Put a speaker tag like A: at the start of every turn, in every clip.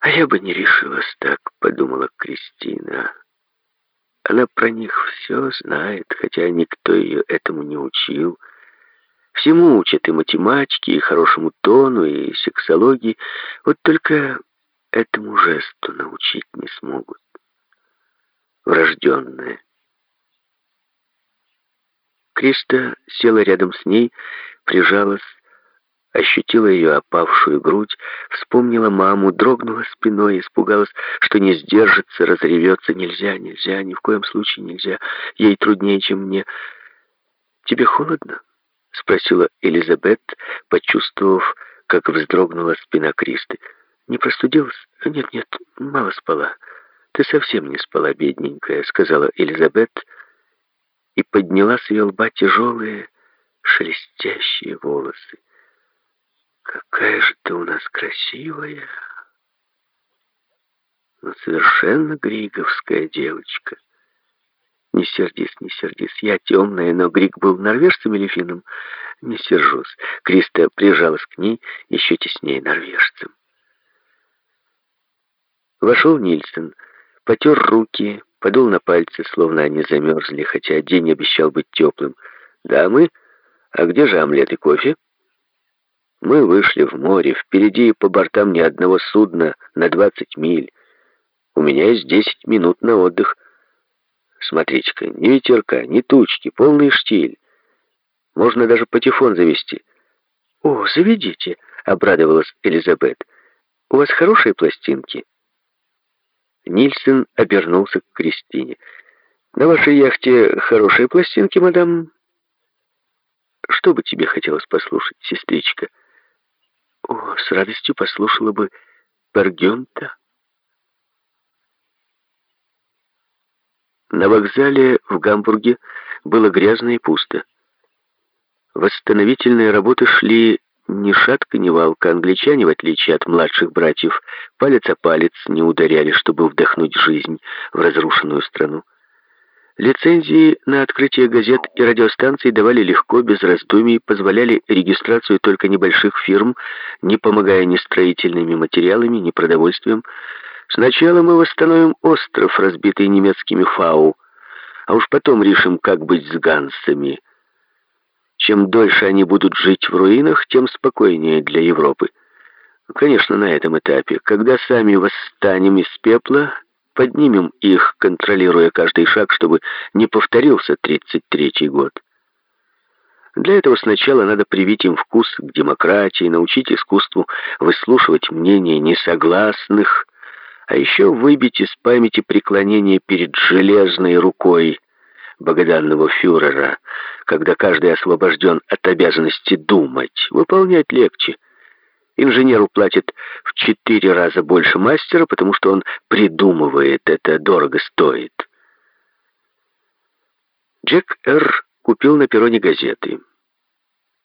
A: А я бы не решилась так, подумала Кристина. Она про них все знает, хотя никто ее этому не учил. Всему учат и математике, и хорошему тону, и сексологии. Вот только этому жесту научить не смогут. Врожденное. Криста села рядом с ней, прижалась, ощутила ее опавшую грудь, вспомнила маму, дрогнула спиной, испугалась, что не сдержится, разревется. Нельзя, нельзя, ни в коем случае нельзя. Ей труднее, чем мне. «Тебе холодно?» — спросила Элизабет, почувствовав, как вздрогнула спина Кристы. «Не простудилась?» «Нет, нет, мало спала». «Ты совсем не спала, бедненькая», — сказала Элизабет, и подняла с ее лба тяжелые, шелестящие волосы. Какая же ты у нас красивая. Но совершенно григовская девочка. Не сердись, не сердись. Я темная, но Григ был норвежцем или финном? Не сержусь. Криста прижалась к ней еще теснее норвежцем. Вошел Нильсон, потер руки, подул на пальцы, словно они замерзли, хотя день обещал быть теплым. «Дамы, а где же омлет и кофе?» Мы вышли в море, впереди по бортам ни одного судна на 20 миль. У меня есть 10 минут на отдых. Смотрите-ка, ни ветерка, ни тучки, полный штиль. Можно даже патефон завести. «О, заведите!» — обрадовалась Элизабет. «У вас хорошие пластинки?» Нильсон обернулся к Кристине. «На вашей яхте хорошие пластинки, мадам?» «Что бы тебе хотелось послушать, сестричка?» О, с радостью послушала бы Пергюнта. На вокзале в Гамбурге было грязно и пусто. Восстановительные работы шли ни шатка, ни валка. Англичане, в отличие от младших братьев, палец о палец не ударяли, чтобы вдохнуть жизнь в разрушенную страну. Лицензии на открытие газет и радиостанций давали легко, без раздумий, позволяли регистрацию только небольших фирм, не помогая ни строительными материалами, ни продовольствием. Сначала мы восстановим остров, разбитый немецкими фау, а уж потом решим, как быть с гансами. Чем дольше они будут жить в руинах, тем спокойнее для Европы. Конечно, на этом этапе. Когда сами восстанем из пепла, Поднимем их, контролируя каждый шаг, чтобы не повторился 33-й год. Для этого сначала надо привить им вкус к демократии, научить искусству выслушивать мнения несогласных, а еще выбить из памяти преклонение перед железной рукой богоданного фюрера, когда каждый освобожден от обязанности думать. Выполнять легче — Инженеру платят в четыре раза больше мастера, потому что он придумывает, это дорого стоит. Джек Р. купил на перроне газеты.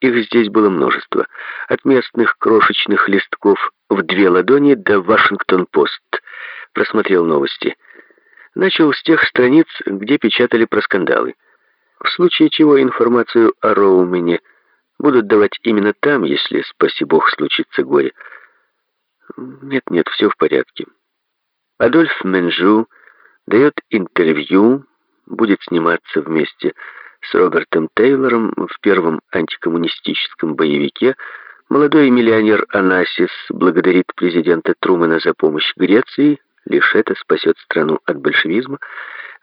A: Их здесь было множество. От местных крошечных листков в две ладони до «Вашингтон-Пост». Просмотрел новости. Начал с тех страниц, где печатали про скандалы. В случае чего информацию о Роумене – Будут давать именно там, если, спаси бог, случится горе. Нет-нет, все в порядке. Адольф Менжу дает интервью, будет сниматься вместе с Робертом Тейлором в первом антикоммунистическом боевике. Молодой миллионер Анасис благодарит президента Трумэна за помощь Греции, лишь это спасет страну от большевизма.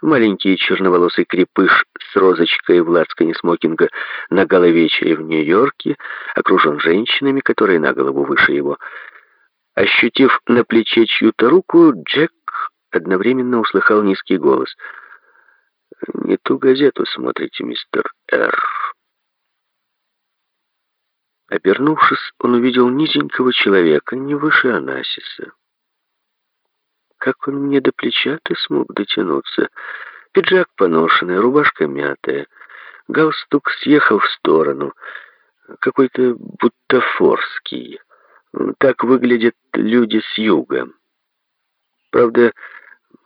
A: Маленький черноволосый крепыш с розочкой в лацкане смокинга на головечере в Нью-Йорке, окружен женщинами, которые на голову выше его. Ощутив на плече чью-то руку, Джек одновременно услыхал низкий голос. «Не ту газету смотрите, мистер Р». Обернувшись, он увидел низенького человека, не выше Анасиса. Как он мне до плеча-то смог дотянуться? Пиджак поношенный, рубашка мятая. Галстук съехал в сторону. Какой-то бутафорский. Так выглядят люди с юга. Правда,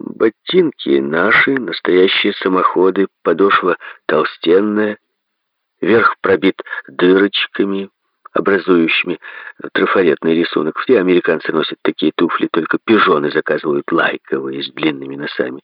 A: ботинки наши, настоящие самоходы, подошва толстенная, верх пробит дырочками, образующими трафаретный рисунок. Все американцы носят такие туфли, только пижоны заказывают лайковые с длинными носами.